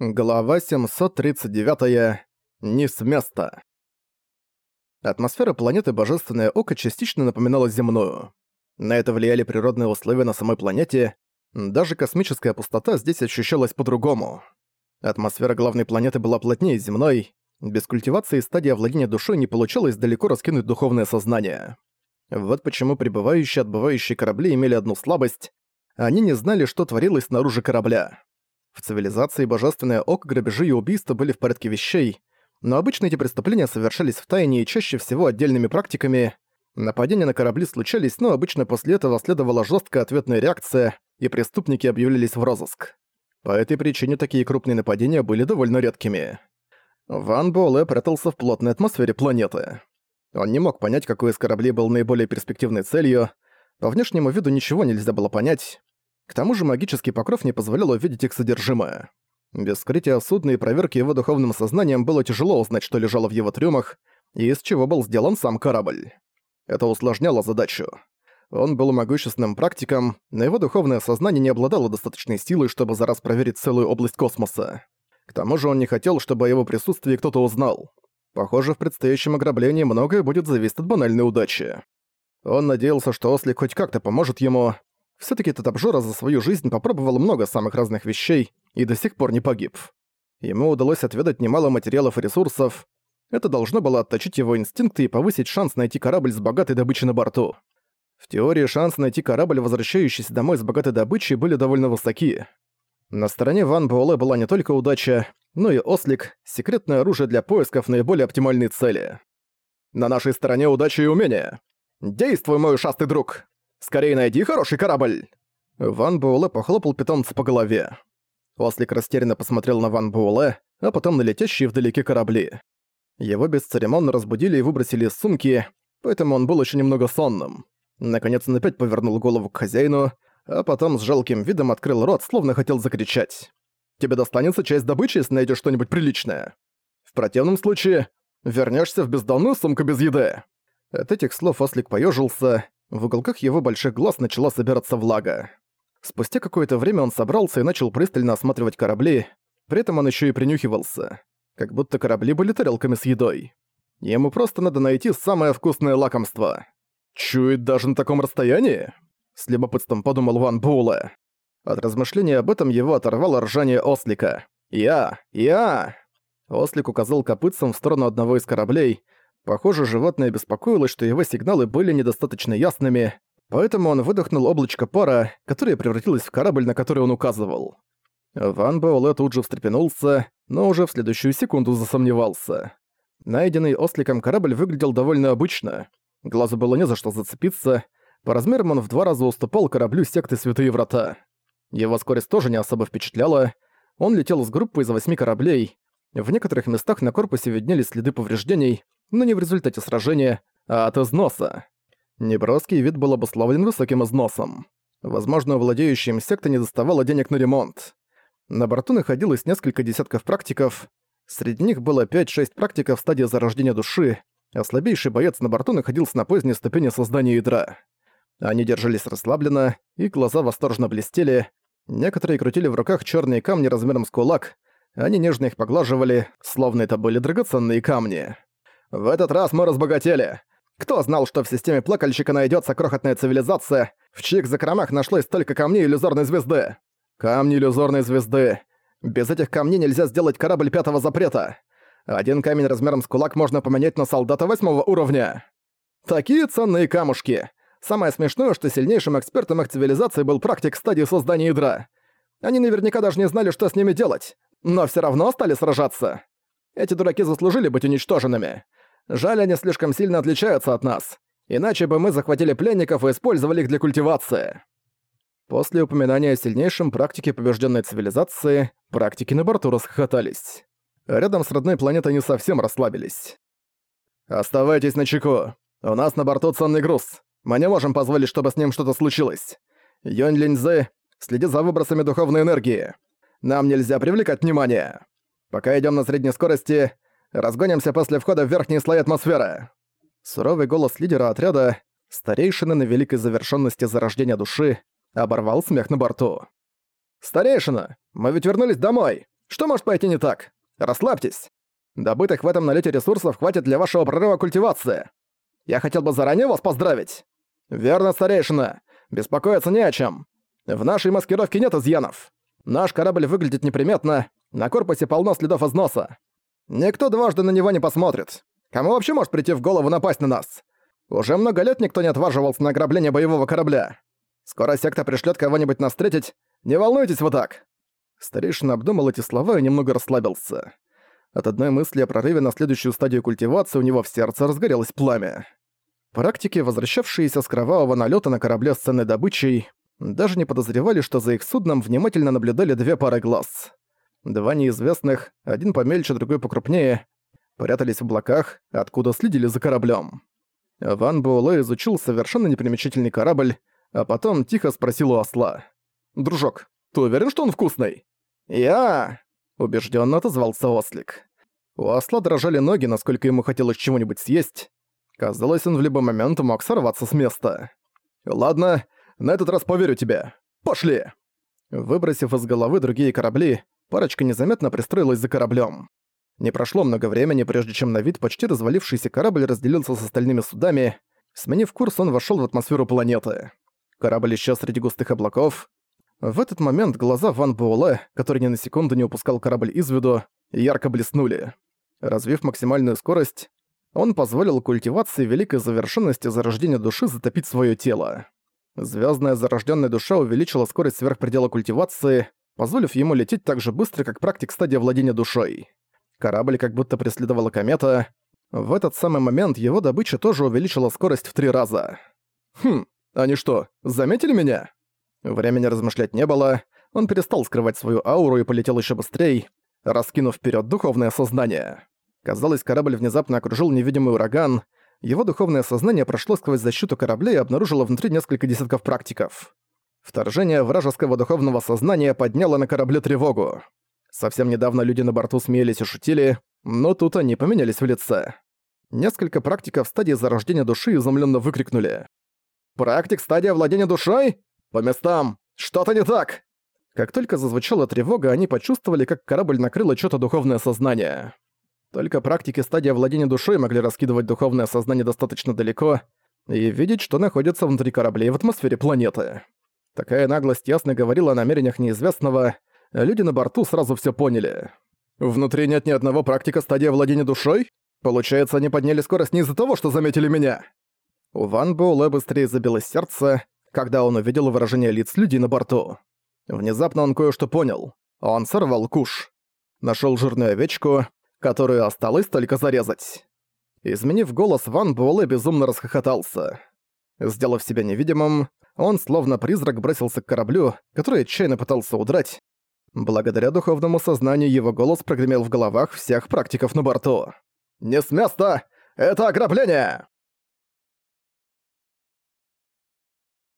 Глава 739. Не с места. Атмосфера планеты Божественное Око частично напоминала земную. На это влияли природные условия на самой планете, даже космическая пустота здесь ощущалась по-другому. Атмосфера главной планеты была плотнее земной, без культивации стадия владения душой не получалось далеко раскинуть духовное сознание. Вот почему прибывающие и отбывающие корабли имели одну слабость — они не знали, что творилось снаружи корабля. В цивилизации Божественное Око грабежи и убийства были в порядке вещей, но обычно эти преступления совершались в тайне и чаще всего отдельными практиками. Нападения на корабли случались, но обычно после этого следовала жесткая ответная реакция, и преступники объявлялись в розыск. По этой причине такие крупные нападения были довольно редкими. Ван Буэлэ прятался в плотной атмосфере планеты. Он не мог понять, какой из кораблей был наиболее перспективной целью. По внешнему виду ничего нельзя было понять. К тому же магический покров не позволял увидеть их содержимое. Без скрытия судна и проверки его духовным сознанием было тяжело узнать, что лежало в его трюмах, и из чего был сделан сам корабль. Это усложняло задачу. Он был могущественным практиком, но его духовное сознание не обладало достаточной силой, чтобы за раз проверить целую область космоса. К тому же он не хотел, чтобы о его присутствии кто-то узнал. Похоже, в предстоящем ограблении многое будет зависеть от банальной удачи. Он надеялся, что Ослик хоть как-то поможет ему, Всё-таки этот обжора за свою жизнь попробовал много самых разных вещей и до сих пор не погиб. Ему удалось отведать немало материалов и ресурсов. Это должно было отточить его инстинкты и повысить шанс найти корабль с богатой добычей на борту. В теории шансы найти корабль, возвращающийся домой с богатой добычей, были довольно высоки. На стороне Ван Буэлэ была не только удача, но и ослик, секретное оружие для поисков наиболее оптимальной цели. На нашей стороне удача и умения. Действуй, мой ушастый друг! Скорее найди хороший корабль!» Ван Буэлэ похлопал питомца по голове. Ослик растерянно посмотрел на Ван Буэлэ, а потом на летящие вдалеке корабли. Его бесцеремонно разбудили и выбросили из сумки, поэтому он был еще немного сонным. Наконец он опять повернул голову к хозяину, а потом с жалким видом открыл рот, словно хотел закричать. «Тебе достанется часть добычи, если найдешь что-нибудь приличное. В противном случае вернешься в бездонную сумку без еды». От этих слов Ослик поежился, в уголках его больших глаз начала собираться влага. Спустя какое-то время он собрался и начал пристально осматривать корабли, при этом он еще и принюхивался. Как будто корабли были тарелками с едой. Ему просто надо найти самое вкусное лакомство. Чует даже на таком расстоянии? С любопытством подумал Ван Буэлэ. От размышления об этом его оторвало ржание ослика. «Я! Я!» Ослик указал копытцем в сторону одного из кораблей, Похоже, животное беспокоилось, что его сигналы были недостаточно ясными, поэтому он выдохнул облачко пара, которое превратилось в корабль, на который он указывал. Ван Буэлэ тут же встрепенулся, но уже в следующую секунду засомневался. Найденный осликом корабль выглядел довольно обычно. Глазу было не за что зацепиться, по размерам он в два раза уступал кораблю секты Святые Врата. Его скорость тоже не особо впечатляла, он летел с группой из восьми кораблей, в некоторых местах на корпусе виднелись следы повреждений, но не в результате сражения, а от износа. Неброский вид был обусловлен высоким износом. Возможно, у владеющей им секты не доставало денег на ремонт. На борту находилось несколько десятков практиков. Среди них было 5-6 практиков в стадии зарождения души, а слабейший боец на борту находился на поздней ступени создания ядра. Они держались расслабленно, и глаза восторженно блестели. Некоторые крутили в руках черные камни размером с кулак, они нежно их поглаживали, словно это были драгоценные камни. В этот раз мы разбогатели. Кто знал, что в системе плакальщика найдется крохотная цивилизация, в чьих закромах нашлось столько камней иллюзорной звезды? Камни иллюзорной звезды. Без этих камней нельзя сделать корабль пятого запрета. Один камень размером с кулак можно поменять на солдата восьмого уровня. Такие ценные камушки. Самое смешное, что сильнейшим экспертом их цивилизации был практик стадии создания ядра. Они наверняка даже не знали, что с ними делать, но все равно стали сражаться. Эти дураки заслужили быть уничтоженными. Жаль, они слишком сильно отличаются от нас. Иначе бы мы захватили пленников и использовали их для культивации. После упоминания о сильнейшем практике побежденной цивилизации, практики на борту расхохотались. Рядом с родной планетой не совсем расслабились. «Оставайтесь на чеку. У нас на борту ценный груз. Мы не можем позволить, чтобы с ним что-то случилось. Йонь Линьзы, следи за выбросами духовной энергии. Нам нельзя привлекать внимание. Пока идем на средней скорости, Разгонимся после входа в верхние слои атмосферы!» Суровый голос лидера отряда, старейшины на великой завершенности зарождения души, оборвал смех на борту. «Старейшина, мы ведь вернулись домой! Что может пойти не так? Расслабьтесь. Добытых в этом налете ресурсов хватит для вашего прорыва культивации. Я хотел бы заранее вас поздравить. Верно, старейшина. Беспокоиться не о чем. В нашей маскировке нет изъянов. Наш корабль выглядит неприметно, на корпусе полно следов износа. Никто дважды на него не посмотрит. Кому вообще может прийти в голову напасть на нас? Уже много лет никто не отваживался на ограбление боевого корабля. Скоро секта пришлет кого-нибудь нас встретить. Не волнуйтесь вы так!» Старейшина обдумал эти слова и немного расслабился. От одной мысли о прорыве на следующую стадию культивации у него в сердце разгорелось пламя. Практики, возвращавшиеся с кровавого налета на корабле с ценной добычей, даже не подозревали, что за их судном внимательно наблюдали две пары глаз. Два неизвестных, один помельче, другой покрупнее, прятались в облаках, откуда следили за кораблем. Ван Буэлэ изучил совершенно непримечательный корабль, а потом тихо спросил у осла. «Дружок, ты уверен, что он вкусный?» «Я!» — убежденно отозвался ослик. У осла дрожали ноги, насколько ему хотелось чего-нибудь съесть. Казалось, он в любой момент мог сорваться с места. «Ладно, на этот раз поверю тебе. Пошли!» Выбросив из головы другие корабли, парочка незаметно пристроилась за кораблем. Не прошло много времени, прежде чем на вид почти развалившийся корабль разделился с остальными судами. Сменив курс, он вошел в атмосферу планеты. Корабль исчез среди густых облаков. В этот момент глаза Ван Буэлэ, который ни на секунду не упускал корабль из виду, ярко блеснули. Развив максимальную скорость, он позволил культивации великой завершенности зарождения души затопить свое тело. Звездная зарожденная душа увеличила скорость сверхпредела культивации, позволив ему лететь так же быстро, как практик стадия владения душой. Корабль как будто преследовала комета. В этот самый момент его добыча тоже увеличила скорость в три раза. Хм, они что, заметили меня? Времени размышлять не было. Он перестал скрывать свою ауру и полетел еще быстрее, раскинув вперед духовное сознание. Казалось, корабль внезапно окружил невидимый ураган. Его духовное сознание прошло сквозь защиту корабля и обнаружило внутри несколько десятков практиков. Вторжение вражеского духовного сознания подняло на корабле тревогу. Совсем недавно люди на борту смеялись и шутили, но тут они поменялись в лице. Несколько практиков стадии зарождения души изумленно выкрикнули. «Практик стадия владения душой? По местам! Что-то не так!» Как только зазвучала тревога, они почувствовали, как корабль накрыло что-то духовное сознание. Только практики стадия владения душой могли раскидывать духовное сознание достаточно далеко и видеть, что находится внутри кораблей в атмосфере планеты. Такая наглость ясно говорила о намерениях неизвестного, люди на борту сразу все поняли. «Внутри нет ни одного практика стадии владения душой? Получается, они подняли скорость не из-за того, что заметили меня?» У Ван Буэлэ быстрее забилось сердце, когда он увидел выражение лиц людей на борту. Внезапно он кое-что понял. Он сорвал куш. Нашёл жирную овечку, которую осталось только зарезать. Изменив голос, Ван Буэлэ безумно расхохотался. Сделав себя невидимым, он словно призрак бросился к кораблю, который отчаянно пытался удрать, Благодаря духовному сознанию его голос прогремел в головах всех практиков на борту. «Не с места! Это ограбление!»